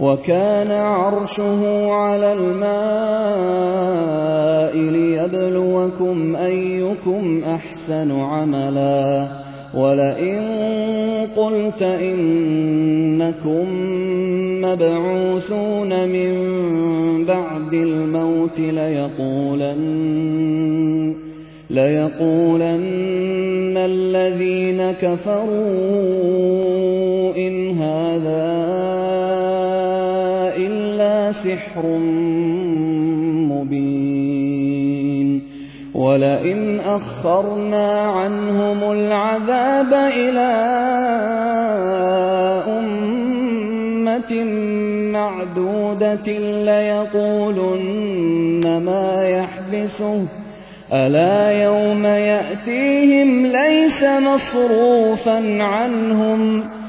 وَكَانَ عَرْشُهُ عَلَى الْمَاءِ لِيَبْلُوَكُمْ أَيُّكُمْ أَحْسَنُ عَمَلًا ۗ. وَلَئِن قُلْتَ إِنَّكُم مَّبْعُوثُونَ مِن بَعْدِ الْمَوْتِ لَيَقُولَنَّ الَّذِينَ كَفَرُوا سِحْرٌ مُّبِينٌ. وَلَئِنْ أَخَّرْنَا عَنْهُمُ الْعَذَابَ إِلَىٰ أُمَّةٍ مَّعْدُودَةٍ لَّيَقُولُنَّ مَا يَحْبِسُهُ ۗ. أَلَا يَوْمَ يَأْتِيهِمْ لَيْسَ مَصْرُوفًا عَنْهُمْ.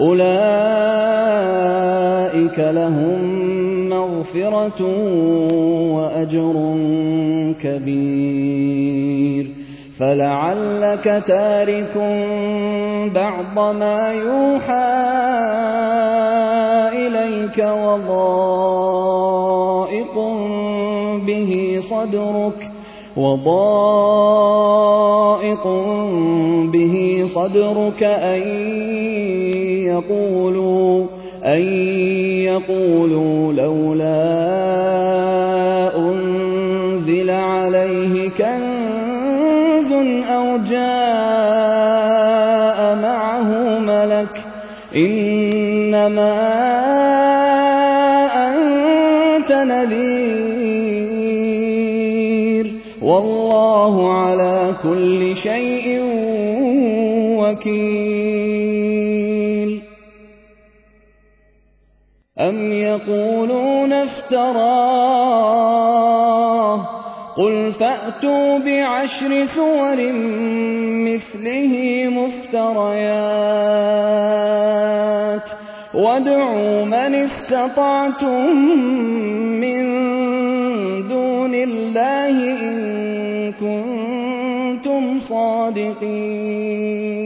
أُولَٰئِكَ لَهُم مَّغْفِرَةٌ وَأَجْرٌ كَبِيرٌ. فَلَعَلَّكَ تَارِكٌ بَعْضَ مَا يُوحَىٰ إِلَيْكَ وَضَائِقٌ بِهِ صَدْرُكَ. وَضَائِقٌ بِهِ صَدْرُكَ أَن يَقُولُوا لَوْلَا أُنزِلَ عَلَيْهِ كَنزٌ أَوْ جَاءَ مَعَهُ مَلَكٌ ۚ. إِنَّمَا يَقُولُونَ افْتَرَاهُ ۖ قُلْ فَأْتُوا بِعَشْرِ سُوَرٍ مِّثْلِهِ مُفْتَرَيَاتٍ وَادْعُوا مَنِ اسْتَطَعْتُم مِّن دُونِ اللَّهِ إِن كُنتُمْ صَادِقِينَ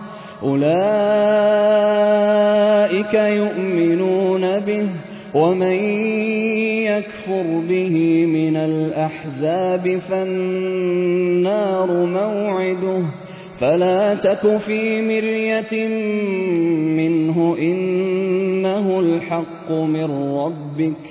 أولئك يؤمنون به ومن يكفر به من الأحزاب فالنار موعده. فلا تك في مرية منه إنه الحق من ربك.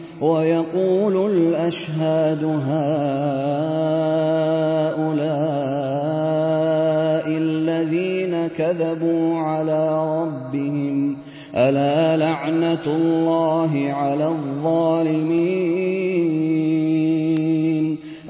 ويقول الأشهاد هؤلاء الذين كذبوا على ربهم ألا لعنة الله على الظالمين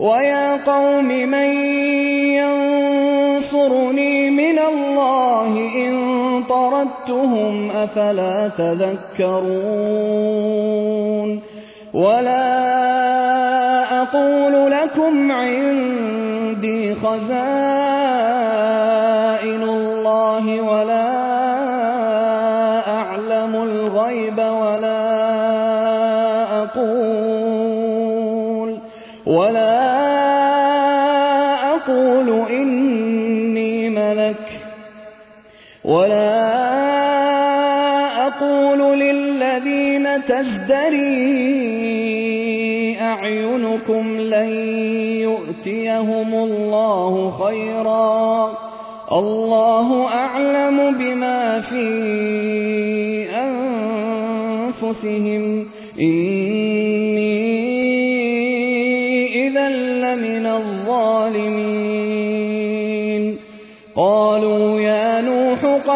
ويا قوم من ينصرني من الله إن طردتهم أفلا تذكرون ولا أقول لكم عندي خزائن الله ولا تزدري أعينكم لن يؤتيهم الله خيرا الله أعلم بما في أنفسهم إني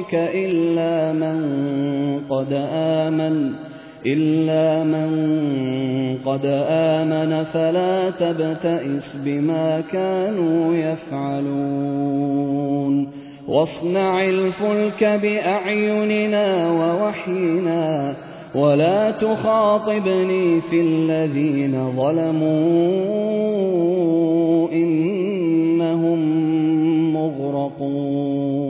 قومك إلا من قد آمن إلا من قد آمن فلا تبتئس بما كانوا يفعلون. واصنع الفلك بأعيننا ووحينا ولا تخاطبني في الذين ظلموا إنهم مغرقون.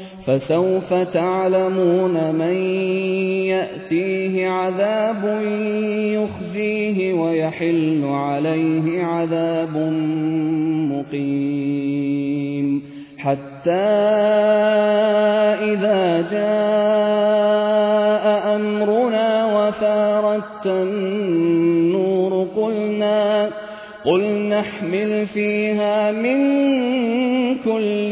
فسوف تعلمون من يأتيه عذاب يخزيه ويحل عليه عذاب مقيم. حتى إذا جاء أمرنا وفارت النور قلنا قل نحمل فيها من كل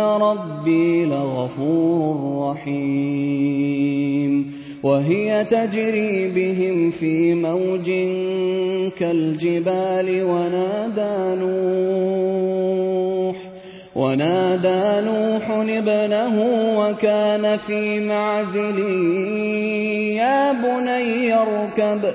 ربي لغفور رحيم وهي تجري بهم في موج كالجبال ونادى نوح ونادى نوح ابنه وكان في معزل يا بني اركب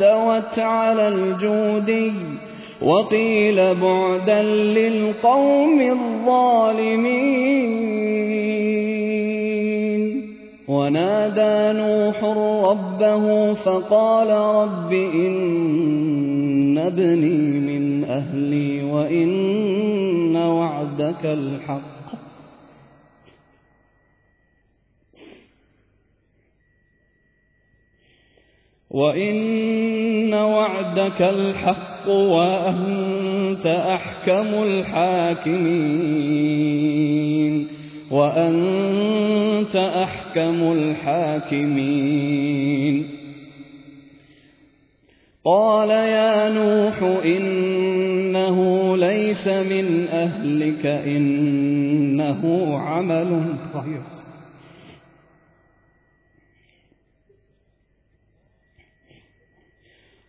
واستوت على الجودي وقيل بعدا للقوم الظالمين. ونادى نوح ربه فقال رب إن ابني من أهلي وإن وعدك الحق. وإن وعدك الحق وأنت أحكم الحاكمين وأنت أحكم الحاكمين قال يا نوح إنه ليس من أهلك إنه عمل غير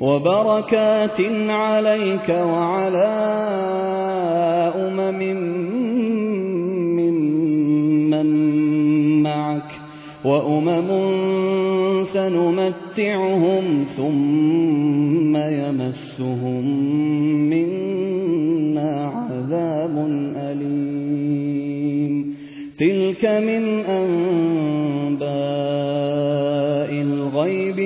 وبركات عليك وعلى أمم ممن معك وأمم سنمتعهم ثم يمسهم منا عذاب أليم. تلك من أنباء الغيب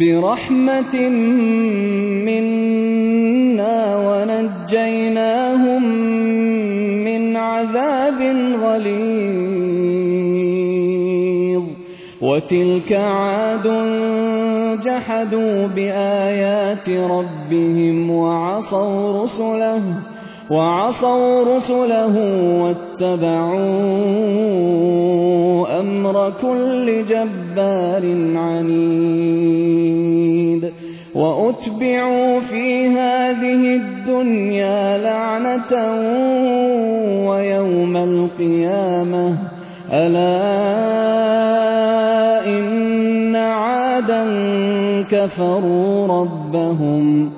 برحمة منا ونجيناهم من عذاب غليظ. وتلك عاد جحدوا بآيات ربهم وعصوا رسله وعصوا رسله واتبعوا أمر كل جبار عنيد. وأتبعوا في هذه الدنيا لعنة ويوم القيامة. ألا إن عادا كفروا ربهم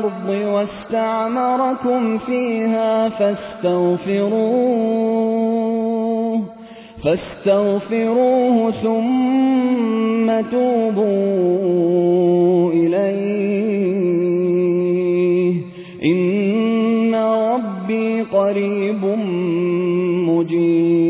الأرض واستعمركم فيها فاستغفروه فاستغفروه ثم توبوا إليه. إن ربي قريب مجيب.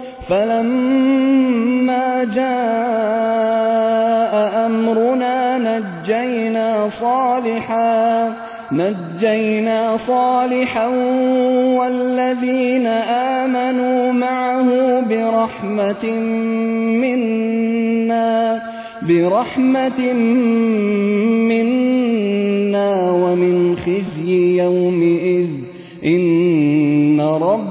فلما جاء أمرنا نجينا صالحا نجينا صالحا والذين آمنوا معه برحمة منا برحمة منا ومن خزي يومئذ. إن ربك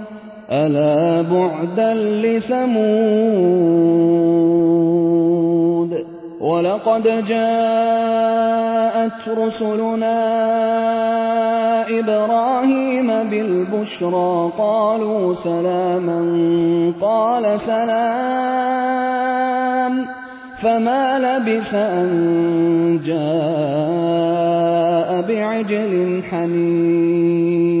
ألا بعدا لثمود ولقد جاءت رسلنا إبراهيم بالبشرى قالوا سلاما قال سلام فما لبث أن جاء بعجل حنيذ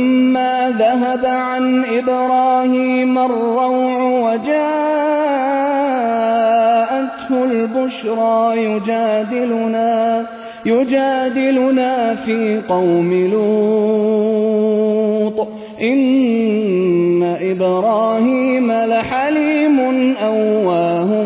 ذهب عن إبراهيم الروع وجاءته البشرى يجادلنا يجادلنا في قوم لوط. إن إبراهيم لحليم أواه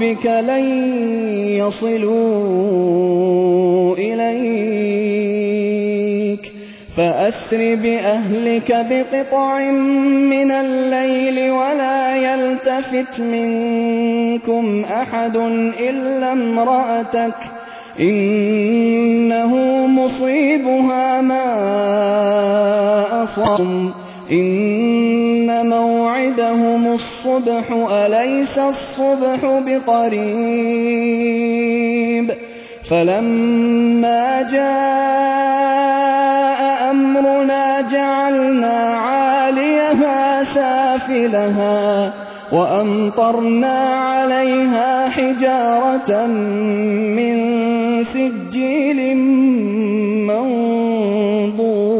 ربك لن يصلوا إليك. فأسر بأهلك بقطع من الليل ولا يلتفت منكم أحد إلا امرأتك. إنه مصيبها ما أصابهم إن موعدهم الصبح أليس الصبح بقريب؟ فلما جاء أمرنا جعلنا عاليها سافلها وأمطرنا عليها حجارة من سجيل منضود.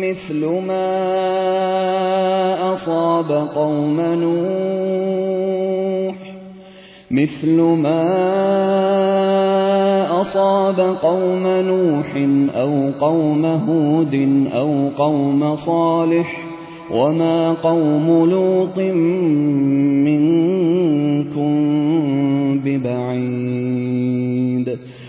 مثل ما أصاب قوم نوح مثل ما أصاب قوم نوح أو قوم هود أو قوم صالح وما قوم لوط منكم ببعيد.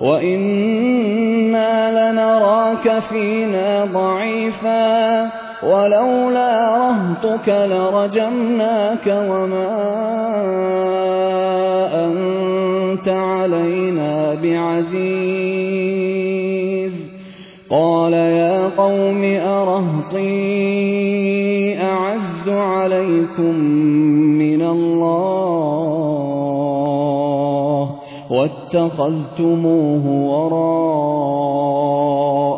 وإنا لنراك فينا ضعيفا ولولا رهتك لرجمناك وما أنت علينا بعزيز قال يا قوم أرهطي أعز عليكم من الله واتخذتموه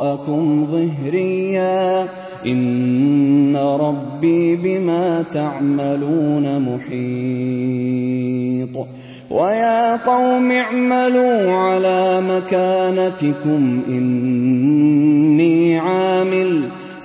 وراءكم ظهريا. إن ربي بما تعملون محيط. ويا قوم اعملوا على مكانتكم إني عامل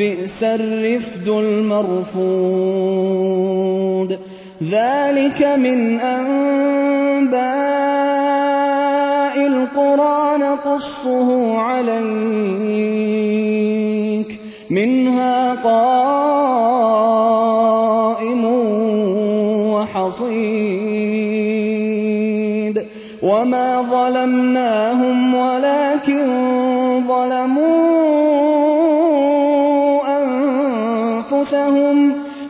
بئس الرفد المرفود. ذلك من أنباء القرى نقصه عليك. منها قائم وحصيد. وما ظلمناهم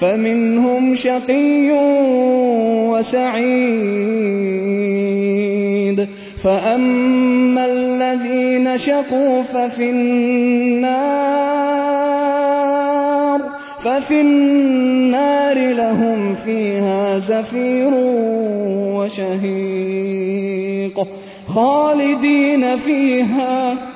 فمنهم شقي وسعيد. فأما الذين شقوا ففي النار ففي النار لهم فيها زفير وشهيق. خالدين فيها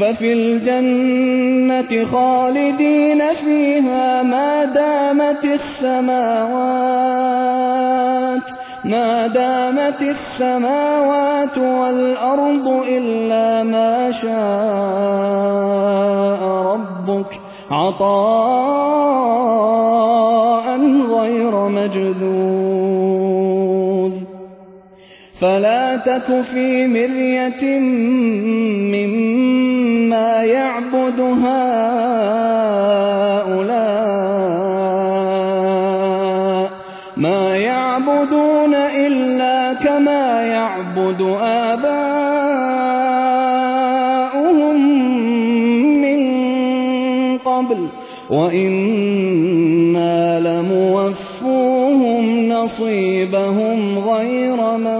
ففي الجنة خالدين فيها ما دامت السماوات ما دامت السماوات والأرض إلا ما شاء ربك عطاء غير مجذوذ. فلا تك في مرية مما يعبد هؤلاء. ما يعبدون إلا كما يعبد آباؤهم من قبل. وإنا لموفوهم نصيبهم غير منقوص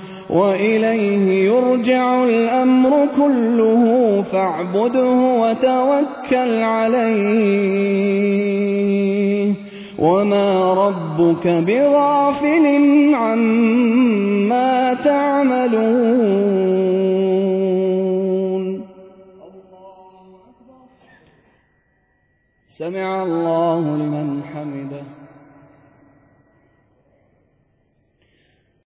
وإليه يرجع الأمر كله فاعبده وتوكل عليه. وما ربك بغافل عما تعملون. سمع الله لمن حمده.